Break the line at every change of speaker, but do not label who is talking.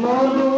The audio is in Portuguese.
Mando